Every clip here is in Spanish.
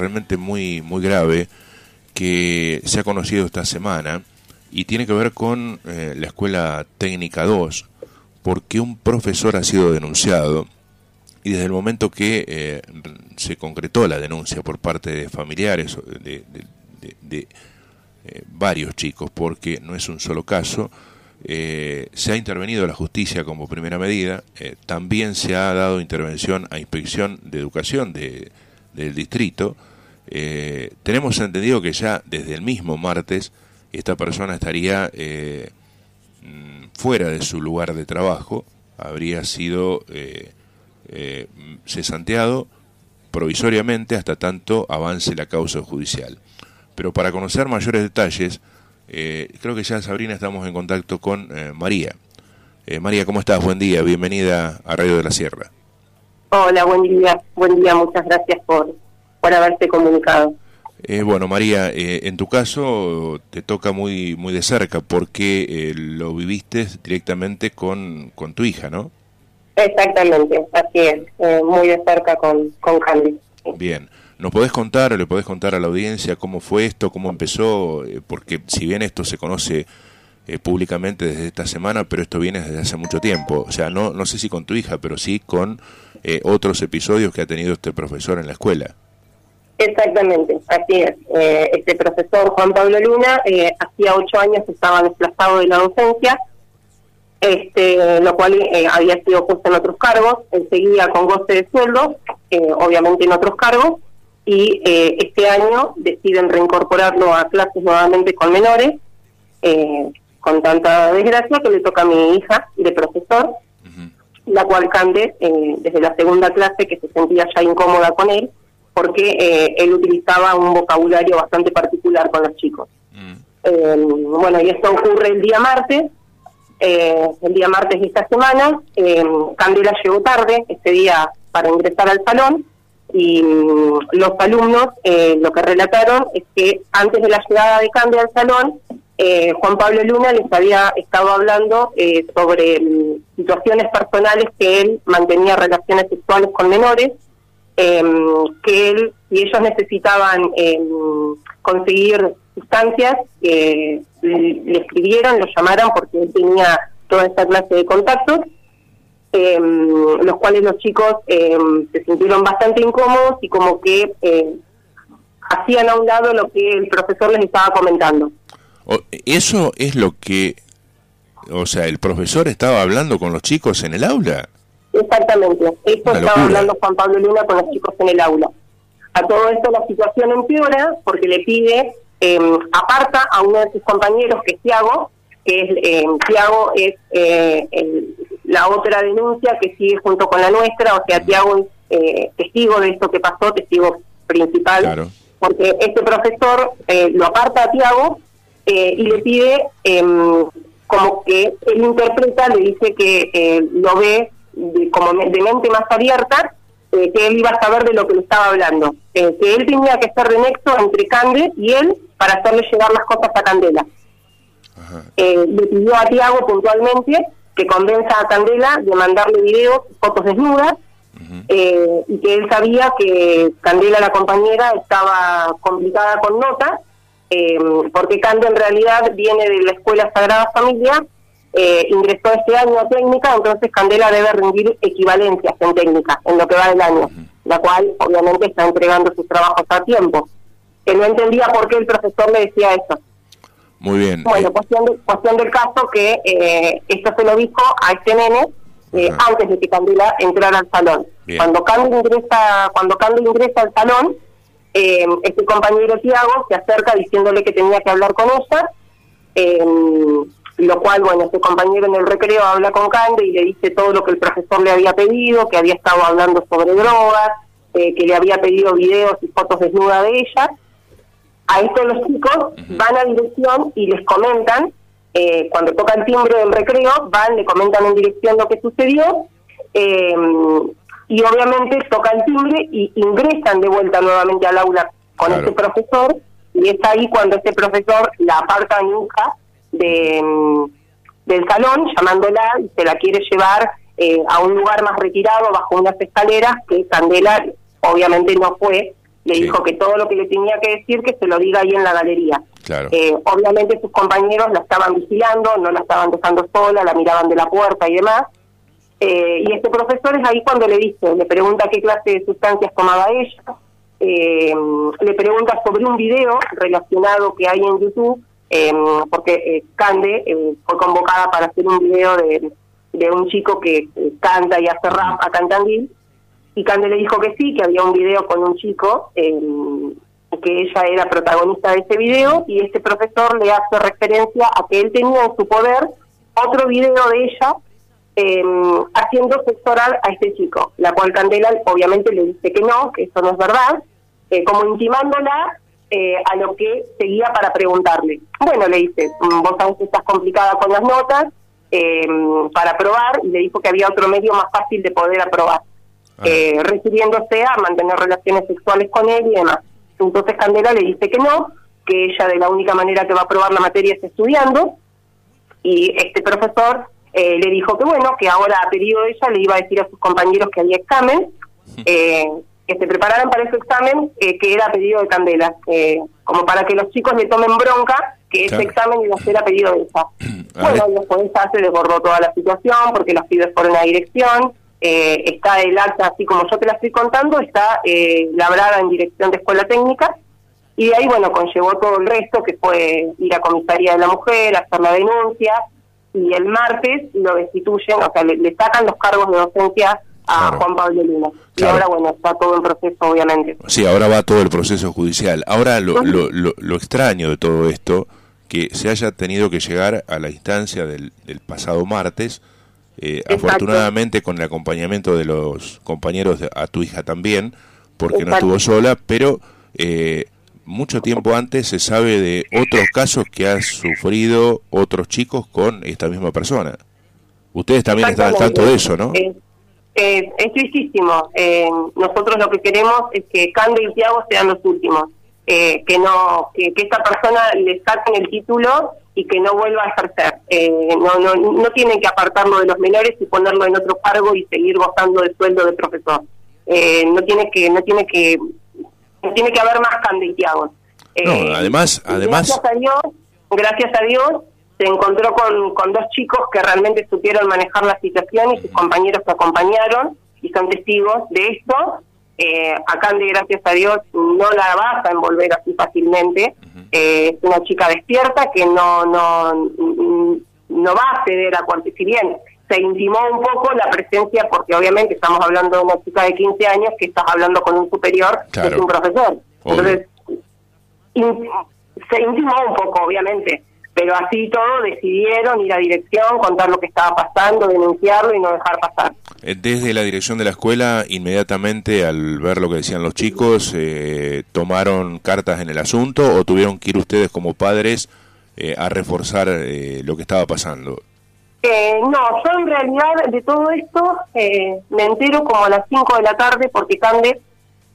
realmente muy, muy grave que se ha conocido esta semana y tiene que ver con eh, la Escuela Técnica 2, porque un profesor ha sido denunciado y desde el momento que eh, se concretó la denuncia por parte de familiares de, de, eh, varios chicos, porque no es un solo caso, se ha intervenido la justicia como primera medida, también se ha dado intervención a Inspección de Educación de, del distrito, tenemos entendido que ya desde el mismo martes esta persona estaría eh, mm, fuera de su lugar de trabajo, habría sido eh, eh, cesanteado provisoriamente hasta tanto avance la causa judicial. Pero para conocer mayores detalles, creo que ya Sabrina estamos en contacto con María. María, ¿cómo estás? Buen día, bienvenida a Radio de la Sierra. Hola, buen día, buen día, muchas gracias por, por haberte comunicado. Eh, bueno, María, eh, en tu caso te toca muy muy de cerca porque eh, lo viviste directamente con, con tu hija, ¿no? Exactamente, así es, muy de cerca con, con Candy. Bien, ¿nos podés contar o le podés contar a la audiencia cómo fue esto, cómo empezó? porque si bien esto se conoce públicamente desde esta semana, pero esto viene desde hace mucho tiempo. O sea, no, no sé si con tu hija, pero sí con otros episodios que ha tenido este profesor en la escuela. Exactamente, así es. Eh, este profesor Juan Pablo Luna eh, hacía ocho años estaba desplazado de la docencia, este, lo cual eh, había sido puesto en otros cargos. Él seguía con goce de sueldo, obviamente en otros cargos, y este año deciden reincorporarlo a clases nuevamente con menores, con tanta desgracia que le toca a mi hija de profesor, la cual Cande, desde la segunda clase, que se sentía ya incómoda con él, porque eh, él utilizaba un vocabulario bastante particular con los chicos. Mm. Eh, bueno, y esto ocurre el día martes, eh, el día martes de esta semana. Candela llegó tarde este día para ingresar al salón y mm, los alumnos lo que relataron es que antes de la llegada de Candela al salón, Juan Pablo Luna les había estado hablando sobre mm, situaciones personales que él mantenía relaciones sexuales con menores eh, que él y ellos necesitaban em, conseguir sustancias, que le escribieron, lo llamaran porque él tenía toda esta clase de contactos, em, los cuales los chicos se sintieron bastante incómodos y como que hacían a un lado lo que el profesor les estaba comentando. Eso es lo que, o sea, el profesor estaba hablando con los chicos en el aula. Exactamente, esto estaba hablando Juan Pablo Luna con los chicos en el aula. A todo esto la situación empeora porque le pide, eh, aparta a uno de sus compañeros, que es Tiago, que es, eh, Tiago es eh, la otra denuncia que sigue junto con la nuestra, o sea, Tiago es eh, testigo de esto que pasó, testigo principal, porque este profesor eh, lo aparta a Tiago y le pide, em, como que él interpreta, le dice que lo ve de, como de mente más abierta, eh, que él iba a saber de lo que le estaba hablando. Eh, que él tenía que ser de nexo entre Cande y él para hacerle llegar las cosas a Candela. Eh, le pidió a Tiago puntualmente que convenza a Candela de mandarle videos, fotos desnudas, y que él sabía que Candela, la compañera, estaba complicada con notas, porque Cande en realidad viene de la Escuela Sagrada Familia eh, ingresó este año a técnica, entonces Candela debe rendir equivalencias en técnica en lo que va del año, la cual obviamente está entregando sus trabajos a tiempo. Que no entendía por qué el profesor le decía eso. Muy bien. Bueno, eh, cuestión, cuestión del caso que eh, esto se lo dijo a este nene eh, antes de que Candela entrara al salón. Cuando Candela ingresa, cuando Candela ingresa al salón, este compañero Tiago se acerca diciéndole que tenía que hablar con ella lo cual, bueno, este compañero en el recreo habla con Cande y le dice todo lo que el profesor le había pedido, que había estado hablando sobre drogas, eh, que le había pedido videos y fotos desnudas de ella. A esto los chicos van a dirección y les comentan, eh, cuando toca el timbre del recreo, van, le comentan en dirección lo que sucedió, eh, y obviamente toca el timbre y ingresan de vuelta nuevamente al aula con este profesor, y es ahí cuando este profesor la aparta a hija de, del salón llamándola y se la quiere llevar eh, a un lugar más retirado bajo unas escaleras que Candela obviamente no fue le dijo que todo lo que le tenía que decir que se lo diga ahí en la galería. Claro. Eh, obviamente sus compañeros la estaban vigilando, no la estaban dejando sola, la miraban de la puerta y demás. Eh, y este profesor es ahí cuando le dice, le pregunta qué clase de sustancias tomaba ella, eh, le pregunta sobre un video relacionado que hay en YouTube, eh, porque Cande eh, fue convocada para hacer un video de, un chico que eh, canta y hace rap acá en Tandil, y Cande le dijo que sí, que había un video con un chico, eh, que ella era protagonista de ese video, y este profesor le hace referencia a que él tenía en su poder otro video de ella eh, haciendo sexo a este chico, la cual Candela obviamente le dice que no, que eso no es verdad, eh, como intimándola eh, a lo que seguía para preguntarle. Bueno, le dice, "Mm, vos sabés que estás complicada con las notas eh, para aprobar, y le dijo que había otro medio más fácil de poder aprobar, Ah. eh, refiriéndose a mantener relaciones sexuales con él y demás. Entonces Candela le dice que no, que ella de la única manera que va a aprobar la materia es estudiando, y este profesor eh, le dijo que bueno, que ahora a pedido de ella le iba a decir a sus compañeros que había examen, eh, que se prepararan para ese examen, eh, que era pedido de Candela, eh, como para que los chicos le tomen bronca, que Claro. ese examen iba a ser a pedido de ella. Bueno, y después ya se desbordó toda la situación, porque los pibes fueron a dirección, eh, está el acta, así como yo te la estoy contando, está eh, labrada en dirección de escuela técnica, y de ahí, bueno, conllevó todo el resto, que fue ir a comisaría de la mujer, hacer la denuncia, y el martes lo destituyen, o sea, le, le sacan los cargos de docencia a Claro. Juan Pablo Luna. Y ahora, bueno, está todo en proceso, obviamente. Sí, ahora va todo el proceso judicial. Ahora lo, lo, lo, lo extraño de todo esto, que se haya tenido que llegar a la instancia del, del pasado martes, eh, afortunadamente con el acompañamiento de los compañeros de- a tu hija también, porque no estuvo sola, pero eh, mucho tiempo antes se sabe de otros casos que han sufrido otros chicos con esta misma persona. Ustedes también están al tanto de eso, ¿no? Eh, eh, es tristísimo. Eh, nosotros lo que queremos es que Cande y Tiago sean los últimos. Eh, que no que, que esta persona le saquen el título y que no vuelva a ejercer. Eh, no, no, no tienen que apartarlo de los menores y ponerlo en otro cargo y seguir gozando del sueldo de profesor. Eh, no tiene que no tiene que no tiene que haber más Cande y Tiago. Eh, No, además- y además- Gracias a Dios, gracias a Dios, se encontró con, con dos chicos que realmente supieron manejar la situación y sus compañeros que acompañaron y son testigos de esto. Eh, a gracias a Dios, no la vas a envolver así fácilmente. Eh, es una chica despierta que no, no, no va a ceder a cualquier, si bien se intimó un poco la presencia, porque obviamente estamos hablando de una chica de 15 años que estás hablando con un superior, que Claro. es un profesor. Obvio. Entonces, in- se intimó un poco, obviamente, pero así todo decidieron ir a dirección, contar lo que estaba pasando, denunciarlo y no dejar pasar. Eh, Desde la dirección de la escuela, inmediatamente al ver lo que decían los chicos, eh, ¿tomaron cartas en el asunto o tuvieron que ir ustedes como padres eh, a reforzar eh, lo que estaba pasando? Eh, no, yo en realidad de todo esto eh, me entero como a las 5 de la tarde porque Cande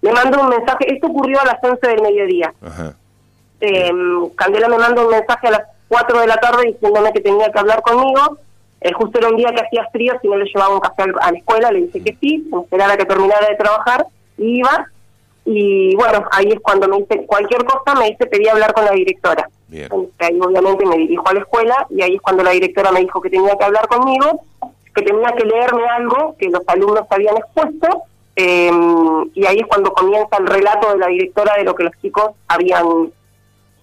me mandó un mensaje, esto ocurrió a las 11 del mediodía. Ajá. Eh, Candela me manda un mensaje a las 4 de la tarde diciéndome que tenía que hablar conmigo. Eh, justo era un día que hacía frío, si no le llevaba un café a la escuela, le dije que sí, me esperara que terminara de trabajar, y iba. Y bueno, ahí es cuando me dice cualquier cosa, me dice pedí hablar con la directora. Bien. Entonces, ahí obviamente me dirijo a la escuela y ahí es cuando la directora me dijo que tenía que hablar conmigo, que tenía que leerme algo que los alumnos habían expuesto. eh, y ahí es cuando comienza el relato de la directora de lo que los chicos habían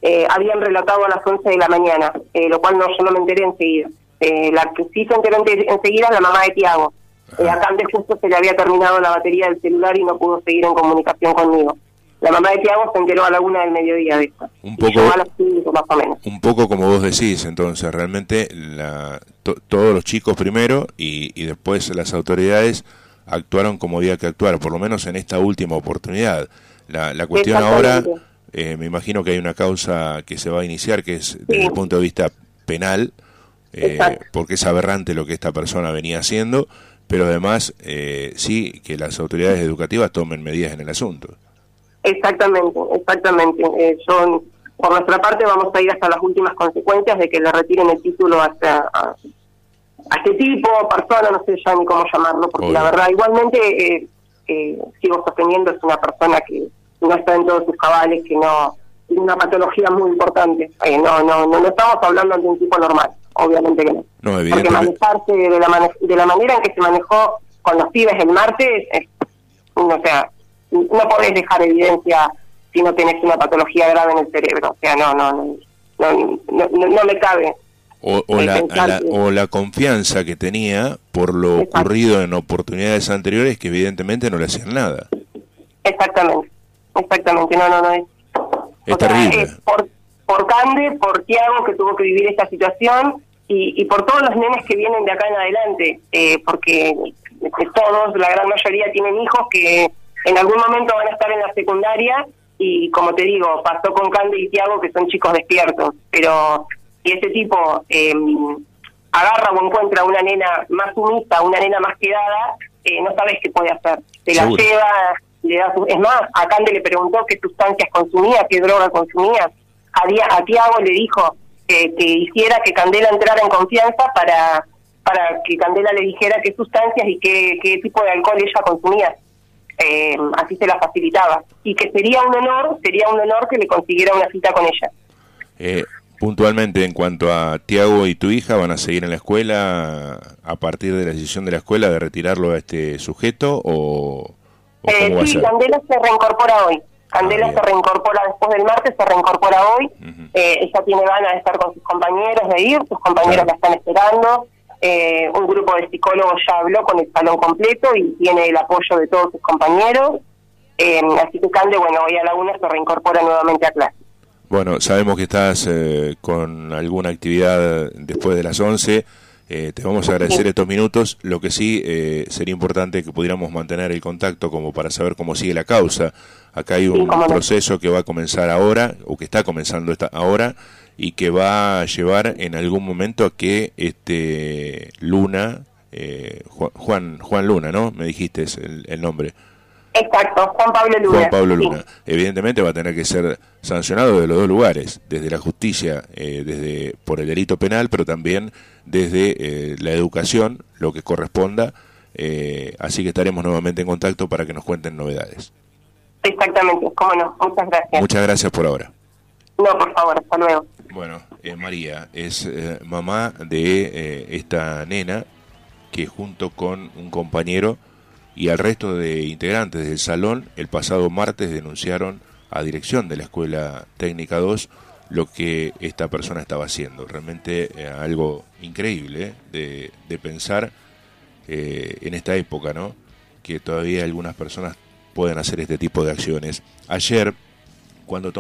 eh, habían relatado a las 11 de la mañana, eh, lo cual no yo no me enteré enseguida. Eh, la que sí se enteró ente- enseguida es la mamá de Tiago. Eh, a Cande justo se le había terminado la batería del celular y no pudo seguir en comunicación conmigo. La mamá de Tiago se enteró a la una del mediodía de esto. Un poco- yo a las cinco más o menos. Un poco como vos decís, entonces, realmente la, to- todos los chicos primero y, y después las autoridades actuaron como había que actuar, por lo menos en esta última oportunidad. La, la cuestión ahora. Eh, me imagino que hay una causa que se va a iniciar, que es desde Sí. el punto de vista penal, eh, porque es aberrante lo que esta persona venía haciendo, pero además eh, sí que las autoridades educativas tomen medidas en el asunto. Exactamente, exactamente. Eh, yo, por nuestra parte, vamos a ir hasta las últimas consecuencias de que le retiren el título hasta a, a este tipo, persona, no sé ya ni cómo llamarlo, porque Obvio. la verdad, igualmente, eh, eh, sigo sosteniendo, es una persona que, no está en todos sus cabales, que no tiene una patología muy importante. Eh, no, no, no, estamos hablando de un tipo normal, obviamente que no. no Porque manejarse de la, de la manera en que se manejó con los pibes el martes, o sea, no podés dejar evidencia si no tenés una patología grave en el cerebro. O sea, no, no, no, no, no, no me cabe. O, o, la, o, la, confianza que tenía por lo ocurrido en oportunidades anteriores que evidentemente no le hacían nada. Exactamente, exactamente, no, no, no es. Es terrible. por, por Cande, por Tiago que tuvo que vivir esta situación y, y por todos los nenes que vienen de acá en adelante, eh, porque todos, la gran mayoría tienen hijos que en algún momento van a estar en la secundaria y como te digo, pasó con Cande y Tiago que son chicos despiertos, pero si ese tipo eh, agarra o encuentra una nena más sumisa, una nena más quedada, eh, no sabes qué puede hacer. Te la lleva. Es más, a Cande le preguntó qué sustancias consumía, qué droga consumía. A, a Tiago le dijo que hiciera que Candela entrara en confianza para para que Candela le dijera qué sustancias y qué, qué tipo de alcohol ella consumía. Eh, así se la facilitaba. Y que sería un honor, sería un honor que le consiguiera una cita con ella. Eh, puntualmente, en cuanto a Tiago y tu hija, ¿van a seguir en la escuela a partir de la decisión de la escuela de retirarlo a este sujeto o, eh, sí, Candela se reincorpora hoy. Candela ah, se reincorpora después del martes, se reincorpora hoy. ella tiene ganas de estar con sus compañeros, de ir, sus compañeros la están esperando. Eh, un grupo de psicólogos ya habló con el salón completo y tiene el apoyo de todos sus compañeros. Eh, así que Cande, bueno, hoy a la una se reincorpora nuevamente a clase. Bueno, sabemos que estás eh, con alguna actividad después de las 11. Te vamos a agradecer estos minutos. Lo que sí sería importante que pudiéramos mantener el contacto como para saber cómo sigue la causa. Acá hay un proceso que va a comenzar ahora, o que está comenzando esta, ahora, y que va a llevar en algún momento a que este Luna, eh, Juan, Juan Luna, ¿no? Me dijiste el, el nombre. Exacto, Juan Pablo Luna. Juan Pablo Luna. Evidentemente va a tener que ser sancionado de los dos lugares, desde la justicia, eh, desde por el delito penal, pero también desde eh, la educación, lo que corresponda. así que estaremos nuevamente en contacto para que nos cuenten novedades. Exactamente, cómo no. Muchas gracias. Muchas gracias por ahora. No, por favor, hasta luego. Bueno, eh, María es eh, mamá de eh, esta nena que junto con un compañero y al resto de integrantes del salón el pasado martes denunciaron a dirección de la Escuela Técnica 2 lo que esta persona estaba haciendo. Realmente algo increíble de, de pensar en esta época, ¿no? Que todavía algunas personas pueden hacer este tipo de acciones. Ayer, cuando tomó